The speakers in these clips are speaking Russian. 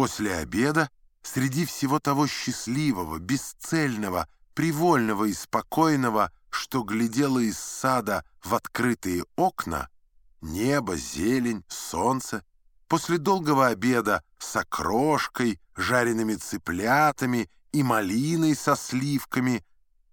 После обеда, среди всего того счастливого, бесцельного, привольного и спокойного, что глядело из сада в открытые окна, небо, зелень, солнце, после долгого обеда с окрошкой, жареными цыплятами и малиной со сливками,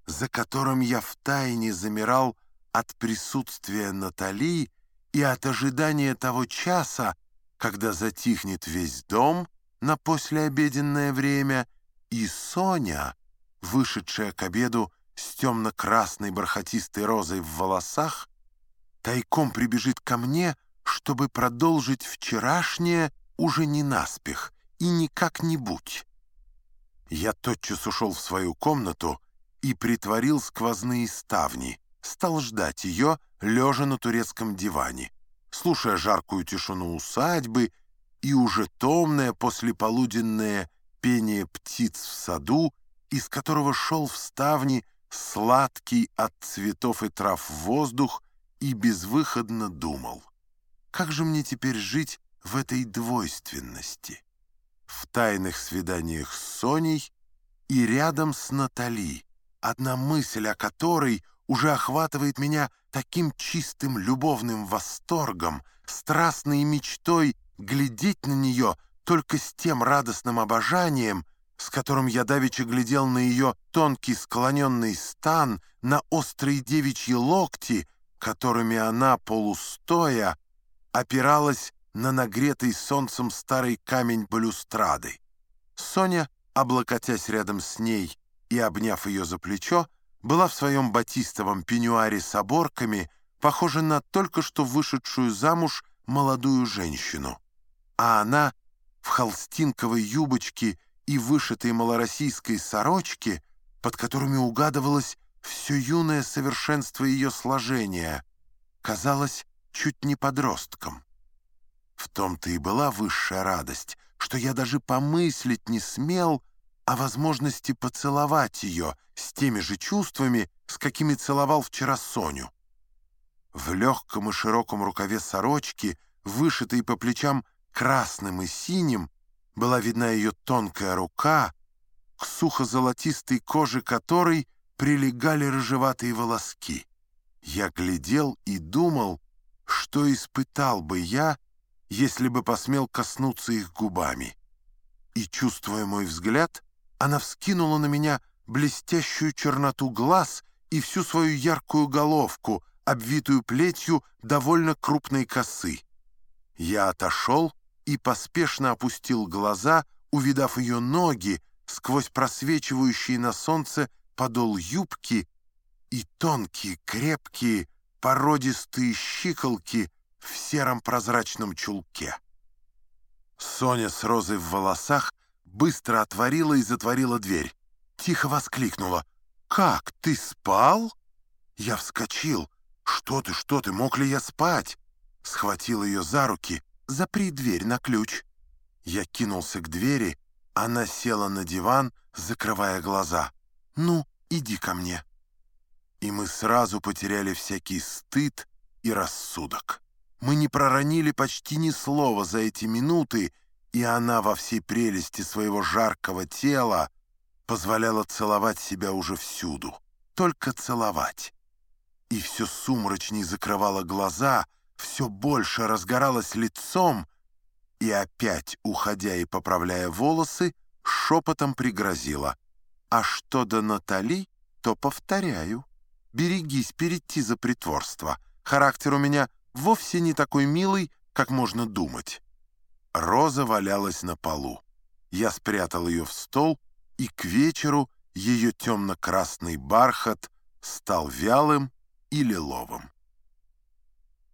за которым я втайне замирал от присутствия Натали и от ожидания того часа, когда затихнет весь дом, на послеобеденное время, и Соня, вышедшая к обеду с темно-красной бархатистой розой в волосах, тайком прибежит ко мне, чтобы продолжить вчерашнее уже не наспех и не как-нибудь. Я тотчас ушел в свою комнату и притворил сквозные ставни, стал ждать ее, лежа на турецком диване, слушая жаркую тишину усадьбы и уже томное послеполуденное пение птиц в саду, из которого шел в ставни сладкий от цветов и трав воздух, и безвыходно думал. Как же мне теперь жить в этой двойственности? В тайных свиданиях с Соней и рядом с Натали, одна мысль о которой уже охватывает меня таким чистым любовным восторгом, страстной мечтой глядеть на нее только с тем радостным обожанием, с которым я давеча глядел на ее тонкий склоненный стан, на острые девичьи локти, которыми она, полустоя, опиралась на нагретый солнцем старый камень балюстрады. Соня, облокотясь рядом с ней и обняв ее за плечо, была в своем батистовом пеньюаре с оборками, похожа на только что вышедшую замуж молодую женщину а она в холстинковой юбочке и вышитой малороссийской сорочке, под которыми угадывалось все юное совершенство ее сложения, казалась чуть не подростком. В том-то и была высшая радость, что я даже помыслить не смел о возможности поцеловать ее с теми же чувствами, с какими целовал вчера Соню. В легком и широком рукаве сорочки, вышитой по плечам красным и синим была видна ее тонкая рука, к сухо-золотистой коже которой прилегали рыжеватые волоски. Я глядел и думал, что испытал бы я, если бы посмел коснуться их губами. И, чувствуя мой взгляд, она вскинула на меня блестящую черноту глаз и всю свою яркую головку, обвитую плетью довольно крупной косы. Я отошел и поспешно опустил глаза, увидав ее ноги сквозь просвечивающие на солнце подол юбки и тонкие, крепкие, породистые щиколки в сером прозрачном чулке. Соня с розой в волосах быстро отворила и затворила дверь. Тихо воскликнула. «Как, ты спал?» Я вскочил. «Что ты, что ты, мог ли я спать?» Схватил ее за руки «Запри дверь на ключ». Я кинулся к двери, она села на диван, закрывая глаза. «Ну, иди ко мне». И мы сразу потеряли всякий стыд и рассудок. Мы не проронили почти ни слова за эти минуты, и она во всей прелести своего жаркого тела позволяла целовать себя уже всюду. Только целовать. И все сумрачней закрывала глаза — все больше разгоралось лицом и опять, уходя и поправляя волосы, шепотом пригрозила. «А что до Натали, то повторяю. Берегись перейти за притворство. Характер у меня вовсе не такой милый, как можно думать». Роза валялась на полу. Я спрятал ее в стол, и к вечеру ее темно-красный бархат стал вялым и лиловым.